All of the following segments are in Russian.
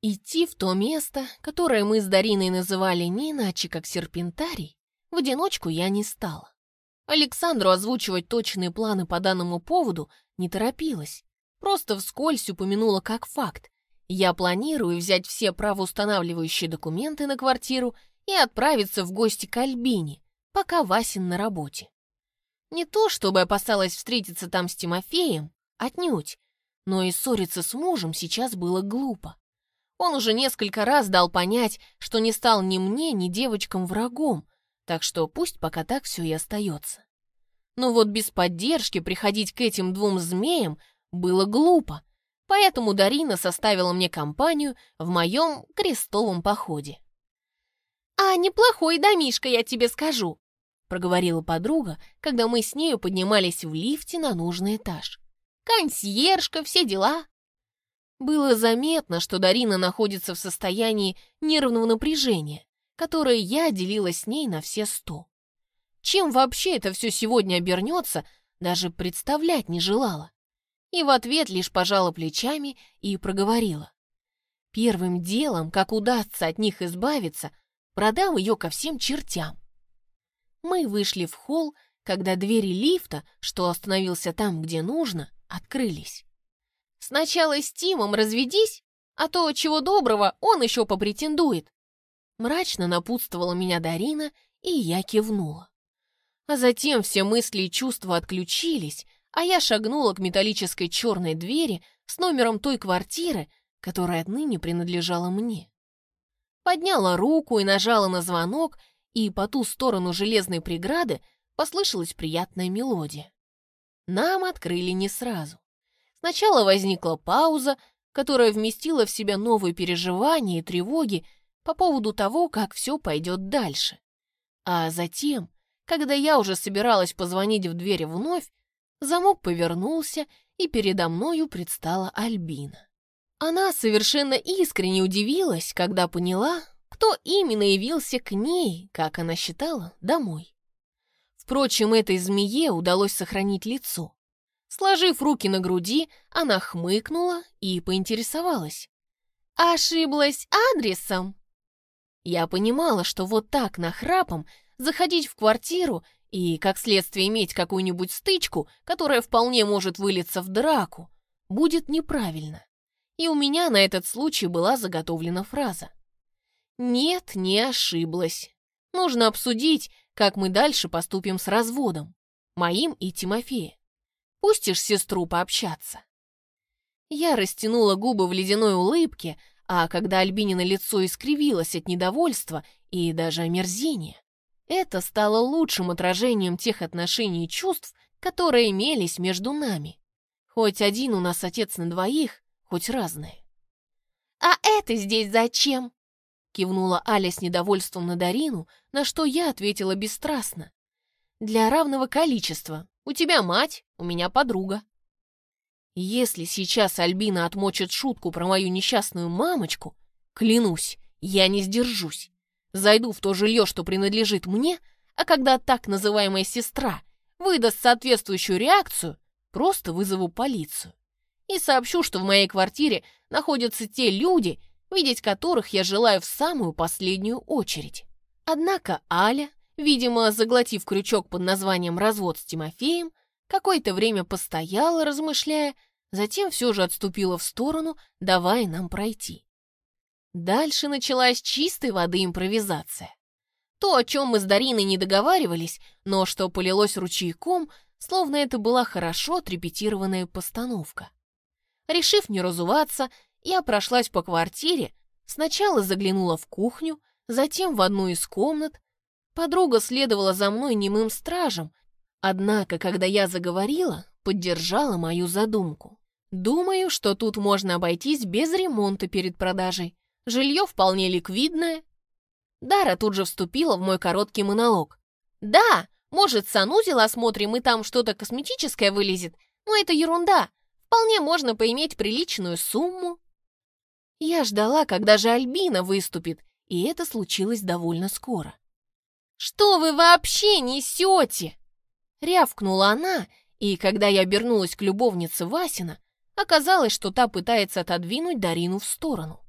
Идти в то место, которое мы с Дариной называли не иначе, как серпентарий, в одиночку я не стала. Александру озвучивать точные планы по данному поводу не торопилась, просто вскользь упомянула как факт. Я планирую взять все правоустанавливающие документы на квартиру и отправиться в гости к Альбине, пока Васин на работе. Не то, чтобы опасалась встретиться там с Тимофеем, отнюдь, но и ссориться с мужем сейчас было глупо. Он уже несколько раз дал понять, что не стал ни мне, ни девочкам врагом, так что пусть пока так все и остается. Но вот без поддержки приходить к этим двум змеям было глупо, поэтому Дарина составила мне компанию в моем крестовом походе. «А неплохой домишка, я тебе скажу», проговорила подруга, когда мы с нею поднимались в лифте на нужный этаж. «Консьержка, все дела». Было заметно, что Дарина находится в состоянии нервного напряжения, которое я делила с ней на все сто. Чем вообще это все сегодня обернется, даже представлять не желала. И в ответ лишь пожала плечами и проговорила. Первым делом, как удастся от них избавиться, продам ее ко всем чертям. Мы вышли в холл, когда двери лифта, что остановился там, где нужно, открылись. «Сначала с Тимом разведись, а то, чего доброго, он еще попретендует». Мрачно напутствовала меня Дарина, и я кивнула. А затем все мысли и чувства отключились, а я шагнула к металлической черной двери с номером той квартиры, которая отныне принадлежала мне. Подняла руку и нажала на звонок, и по ту сторону железной преграды послышалась приятная мелодия. Нам открыли не сразу. Сначала возникла пауза, которая вместила в себя новые переживания и тревоги по поводу того, как все пойдет дальше. А затем, когда я уже собиралась позвонить в дверь вновь, замок повернулся, и передо мною предстала Альбина. Она совершенно искренне удивилась, когда поняла, кто именно явился к ней, как она считала, домой. Впрочем, этой змее удалось сохранить лицо. Сложив руки на груди, она хмыкнула и поинтересовалась. «Ошиблась адресом?» Я понимала, что вот так нахрапом заходить в квартиру и, как следствие, иметь какую-нибудь стычку, которая вполне может вылиться в драку, будет неправильно. И у меня на этот случай была заготовлена фраза. Нет, не ошиблась. Нужно обсудить, как мы дальше поступим с разводом. Моим и Тимофея. Пустишь сестру пообщаться. Я растянула губы в ледяной улыбке, а когда Альбинина лицо искривилось от недовольства и даже омерзения, это стало лучшим отражением тех отношений и чувств, которые имелись между нами. Хоть один у нас отец на двоих, хоть разные. «А это здесь зачем?» Кивнула Аля с недовольством на Дарину, на что я ответила бесстрастно. «Для равного количества. У тебя мать, у меня подруга». Если сейчас Альбина отмочит шутку про мою несчастную мамочку, клянусь, я не сдержусь. Зайду в то жилье, что принадлежит мне, а когда так называемая сестра выдаст соответствующую реакцию, просто вызову полицию. И сообщу, что в моей квартире находятся те люди, видеть которых я желаю в самую последнюю очередь. Однако Аля, видимо, заглотив крючок под названием «развод с Тимофеем», какое-то время постояла, размышляя, затем все же отступила в сторону, давая нам пройти. Дальше началась чистой воды импровизация. То, о чем мы с Дариной не договаривались, но что полилось ручейком, словно это была хорошо отрепетированная постановка. Решив не разуваться, я прошлась по квартире, сначала заглянула в кухню, затем в одну из комнат. Подруга следовала за мной немым стражем, однако, когда я заговорила, поддержала мою задумку. Думаю, что тут можно обойтись без ремонта перед продажей. Жилье вполне ликвидное. Дара тут же вступила в мой короткий монолог. «Да, может, санузел осмотрим, и там что-то косметическое вылезет, но это ерунда. Вполне можно поиметь приличную сумму». Я ждала, когда же Альбина выступит, и это случилось довольно скоро. «Что вы вообще несете?» Рявкнула она, и когда я обернулась к любовнице Васина, оказалось, что та пытается отодвинуть Дарину в сторону.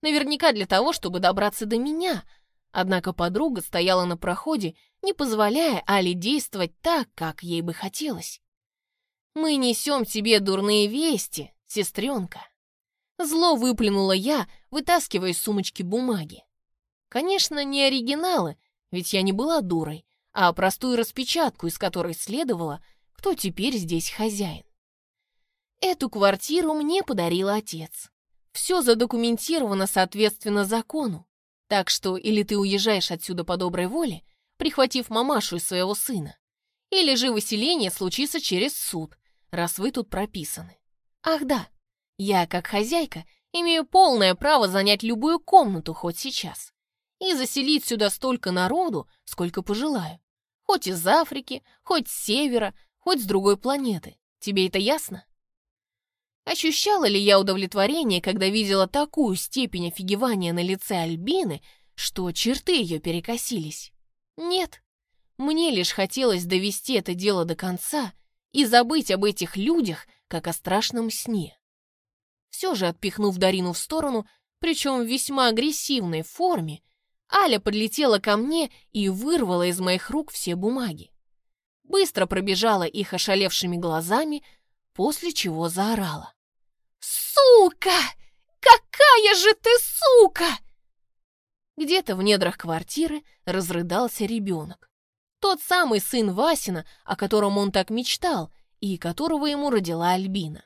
Наверняка для того, чтобы добраться до меня. Однако подруга стояла на проходе, не позволяя Али действовать так, как ей бы хотелось. «Мы несем тебе дурные вести, сестренка». Зло выплюнула я, вытаскивая из сумочки бумаги. Конечно, не оригиналы, ведь я не была дурой, а простую распечатку, из которой следовало, кто теперь здесь хозяин. Эту квартиру мне подарил отец. Все задокументировано соответственно закону. Так что или ты уезжаешь отсюда по доброй воле, прихватив мамашу и своего сына, или же выселение случится через суд, раз вы тут прописаны. Ах да, я, как хозяйка, имею полное право занять любую комнату хоть сейчас и заселить сюда столько народу, сколько пожелаю. Хоть из Африки, хоть с севера, хоть с другой планеты. Тебе это ясно? Ощущала ли я удовлетворение, когда видела такую степень офигевания на лице Альбины, что черты ее перекосились? Нет. Мне лишь хотелось довести это дело до конца и забыть об этих людях, как о страшном сне. Все же, отпихнув Дарину в сторону, причем в весьма агрессивной форме, Аля подлетела ко мне и вырвала из моих рук все бумаги. Быстро пробежала их ошалевшими глазами, после чего заорала. «Сука! Какая же ты сука!» Где-то в недрах квартиры разрыдался ребенок. Тот самый сын Васина, о котором он так мечтал, и которого ему родила Альбина.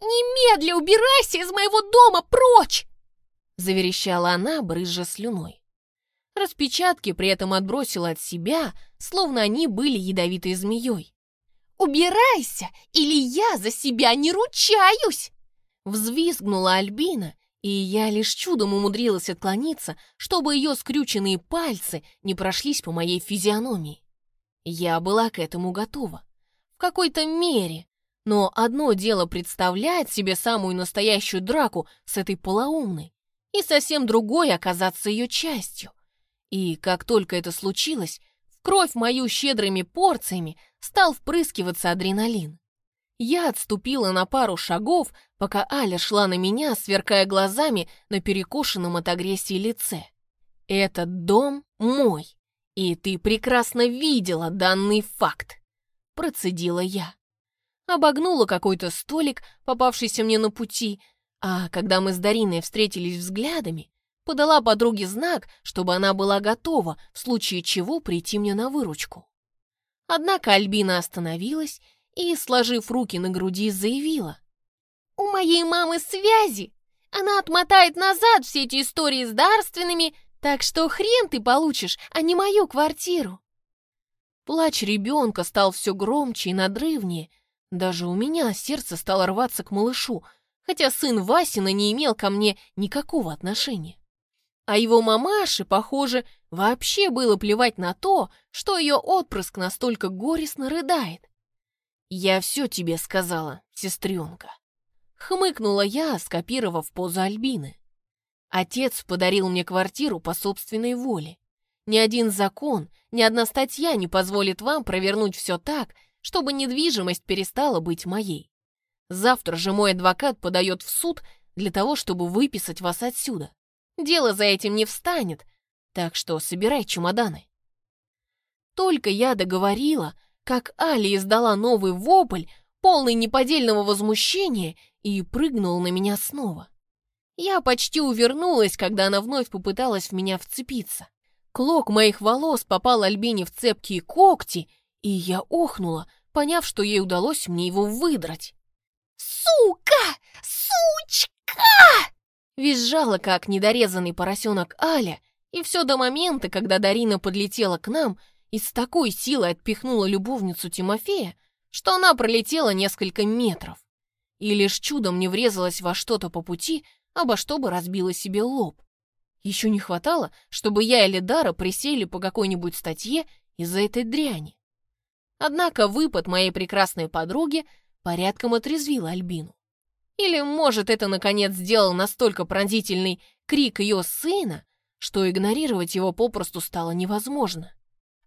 «Немедля убирайся из моего дома прочь!» Заверещала она, брызжа слюной. Распечатки при этом отбросила от себя, словно они были ядовитой змеей. «Убирайся, или я за себя не ручаюсь!» Взвизгнула Альбина, и я лишь чудом умудрилась отклониться, чтобы ее скрюченные пальцы не прошлись по моей физиономии. Я была к этому готова. В какой-то мере. Но одно дело представлять себе самую настоящую драку с этой полоумной, и совсем другое оказаться ее частью. И как только это случилось, в кровь мою щедрыми порциями стал впрыскиваться адреналин. Я отступила на пару шагов, пока Аля шла на меня, сверкая глазами на перекошенном от агрессии лице. «Этот дом мой, и ты прекрасно видела данный факт», — процедила я. Обогнула какой-то столик, попавшийся мне на пути, а когда мы с Дариной встретились взглядами, подала подруге знак, чтобы она была готова, в случае чего прийти мне на выручку. Однако Альбина остановилась и, сложив руки на груди, заявила. «У моей мамы связи! Она отмотает назад все эти истории с дарственными, так что хрен ты получишь, а не мою квартиру!» Плач ребенка стал все громче и надрывнее. Даже у меня сердце стало рваться к малышу, хотя сын Васина не имел ко мне никакого отношения. А его мамаше, похоже, вообще было плевать на то, что ее отпрыск настолько горестно рыдает. «Я все тебе сказала, сестренка», — хмыкнула я, скопировав позу Альбины. Отец подарил мне квартиру по собственной воле. Ни один закон, ни одна статья не позволит вам провернуть все так, чтобы недвижимость перестала быть моей. Завтра же мой адвокат подает в суд для того, чтобы выписать вас отсюда. Дело за этим не встанет, так что собирай чемоданы. Только я договорила, как Али издала новый вопль, полный неподдельного возмущения, и прыгнула на меня снова. Я почти увернулась, когда она вновь попыталась в меня вцепиться. Клок моих волос попал Альбине в цепкие когти, и я охнула, поняв, что ей удалось мне его выдрать. «Сука! Сучка!» Визжала, как недорезанный поросенок Аля, и все до момента, когда Дарина подлетела к нам и с такой силой отпихнула любовницу Тимофея, что она пролетела несколько метров. И лишь чудом не врезалась во что-то по пути, обо что бы разбила себе лоб. Еще не хватало, чтобы я или Дара присели по какой-нибудь статье из-за этой дряни. Однако выпад моей прекрасной подруги порядком отрезвил Альбину. Или, может, это, наконец, сделал настолько пронзительный крик ее сына, что игнорировать его попросту стало невозможно.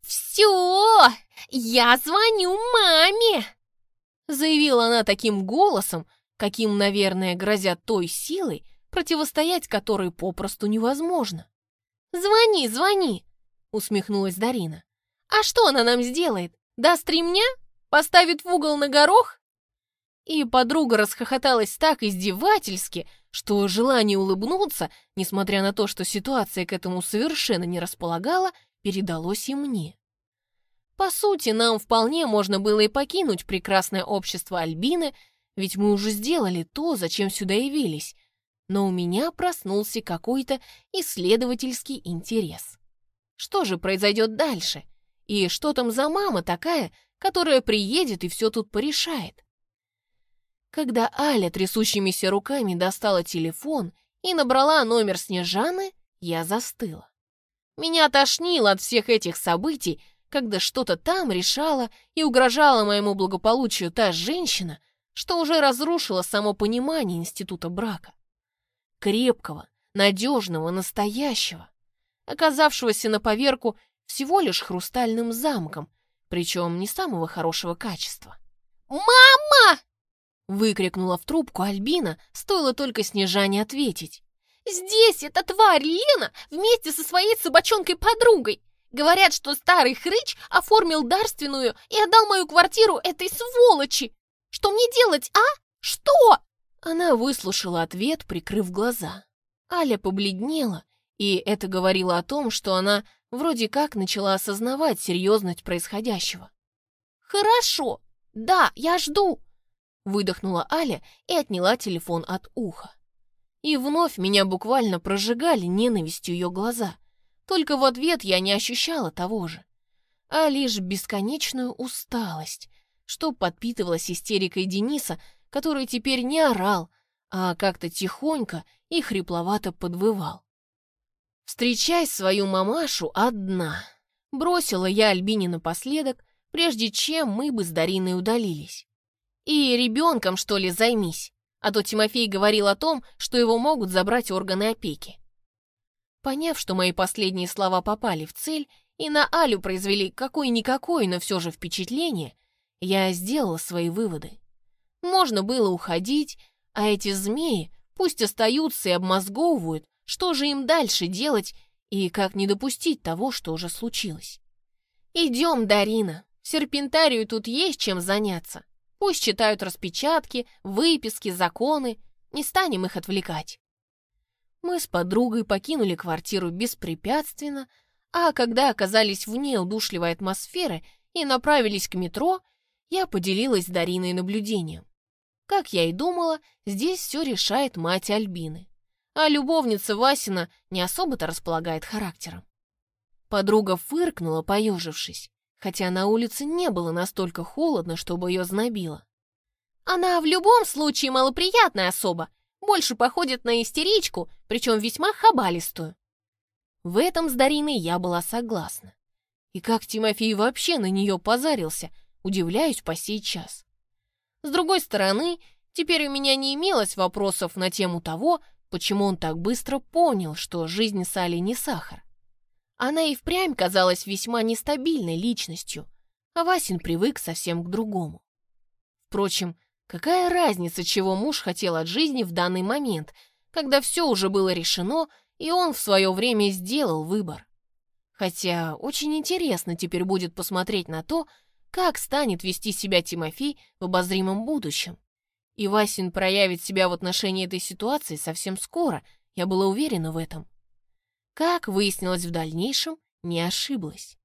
«Все! Я звоню маме!» Заявила она таким голосом, каким, наверное, грозят той силой, противостоять которой попросту невозможно. «Звони, звони!» — усмехнулась Дарина. «А что она нам сделает? Даст ремня? Поставит в угол на горох?» И подруга расхохоталась так издевательски, что желание улыбнуться, несмотря на то, что ситуация к этому совершенно не располагала, передалось и мне. По сути, нам вполне можно было и покинуть прекрасное общество Альбины, ведь мы уже сделали то, зачем сюда явились, но у меня проснулся какой-то исследовательский интерес. Что же произойдет дальше? И что там за мама такая, которая приедет и все тут порешает? Когда Аля трясущимися руками достала телефон и набрала номер Снежаны, я застыла. Меня тошнило от всех этих событий, когда что-то там решала и угрожала моему благополучию та женщина, что уже разрушила само понимание института брака. Крепкого, надежного, настоящего, оказавшегося на поверку всего лишь хрустальным замком, причем не самого хорошего качества. «Мама!» Выкрикнула в трубку Альбина, стоило только Снежане ответить. «Здесь эта тварь Лена вместе со своей собачонкой-подругой. Говорят, что старый хрыч оформил дарственную и отдал мою квартиру этой сволочи. Что мне делать, а? Что?» Она выслушала ответ, прикрыв глаза. Аля побледнела, и это говорило о том, что она вроде как начала осознавать серьезность происходящего. «Хорошо, да, я жду», Выдохнула Аля и отняла телефон от уха. И вновь меня буквально прожигали ненавистью ее глаза. Только в ответ я не ощущала того же, а лишь бесконечную усталость, что подпитывалась истерикой Дениса, который теперь не орал, а как-то тихонько и хрипловато подвывал. «Встречай свою мамашу одна!» Бросила я Альбине напоследок, прежде чем мы бы с Дариной удалились. И ребенком, что ли, займись. А то Тимофей говорил о том, что его могут забрать органы опеки. Поняв, что мои последние слова попали в цель и на Алю произвели какое-никакое, но все же впечатление, я сделала свои выводы. Можно было уходить, а эти змеи пусть остаются и обмозговывают, что же им дальше делать и как не допустить того, что уже случилось. «Идем, Дарина, серпентарию тут есть чем заняться. Пусть читают распечатки, выписки, законы. Не станем их отвлекать. Мы с подругой покинули квартиру беспрепятственно, а когда оказались вне удушливой атмосферы и направились к метро, я поделилась с Дариной наблюдением. Как я и думала, здесь все решает мать Альбины, а любовница Васина не особо-то располагает характером. Подруга фыркнула, поежившись хотя на улице не было настолько холодно, чтобы ее знобило. Она в любом случае малоприятная особа, больше походит на истеричку, причем весьма хабалистую. В этом с Дариной я была согласна. И как Тимофей вообще на нее позарился, удивляюсь по сей час. С другой стороны, теперь у меня не имелось вопросов на тему того, почему он так быстро понял, что жизнь Али не сахар. Она и впрямь казалась весьма нестабильной личностью, а Васин привык совсем к другому. Впрочем, какая разница, чего муж хотел от жизни в данный момент, когда все уже было решено, и он в свое время сделал выбор. Хотя очень интересно теперь будет посмотреть на то, как станет вести себя Тимофей в обозримом будущем. И Васин проявит себя в отношении этой ситуации совсем скоро, я была уверена в этом. Как выяснилось в дальнейшем, не ошиблась.